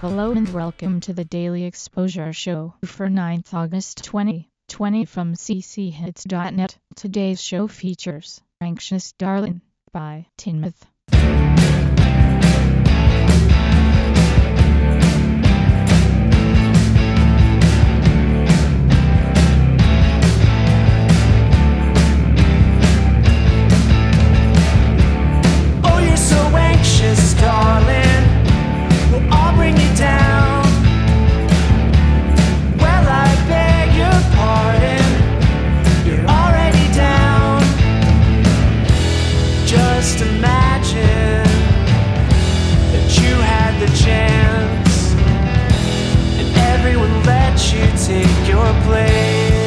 Hello and welcome to the Daily Exposure Show for 9th August 2020 from cchits.net. Today's show features Anxious Darling by Tinmouth. That you had the chance, and everyone let you take your place.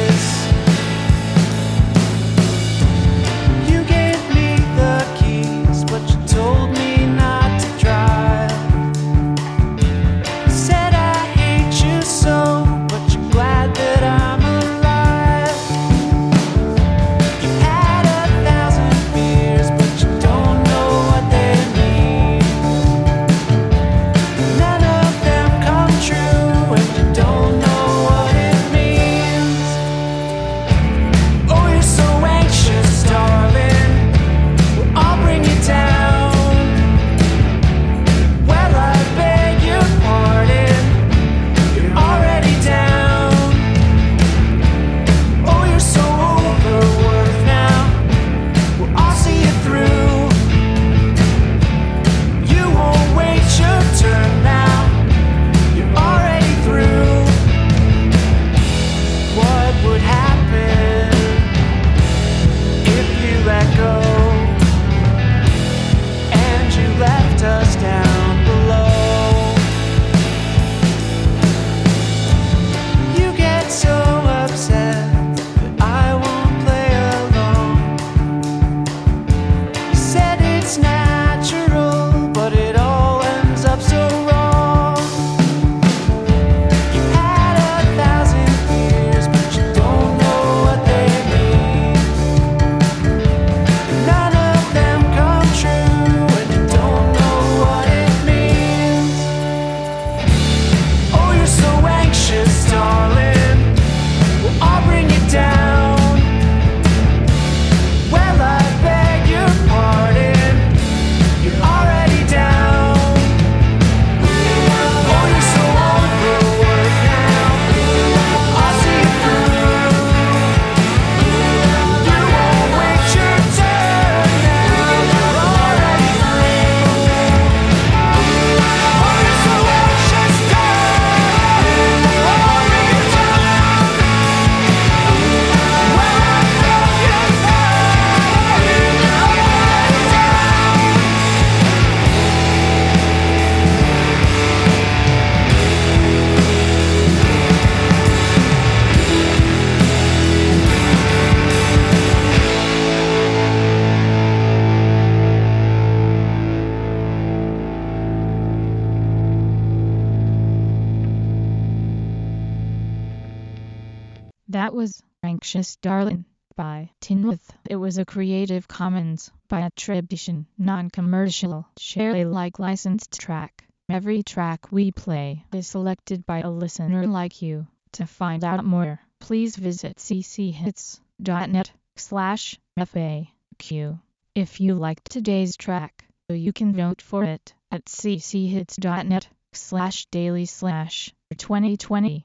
That was Anxious Darling by Tinmouth. It was a Creative Commons by attribution, non-commercial, share Alike licensed track. Every track we play is selected by a listener like you. To find out more, please visit cchits.net slash FAQ. If you liked today's track, you can vote for it at cchits.net slash daily slash 2020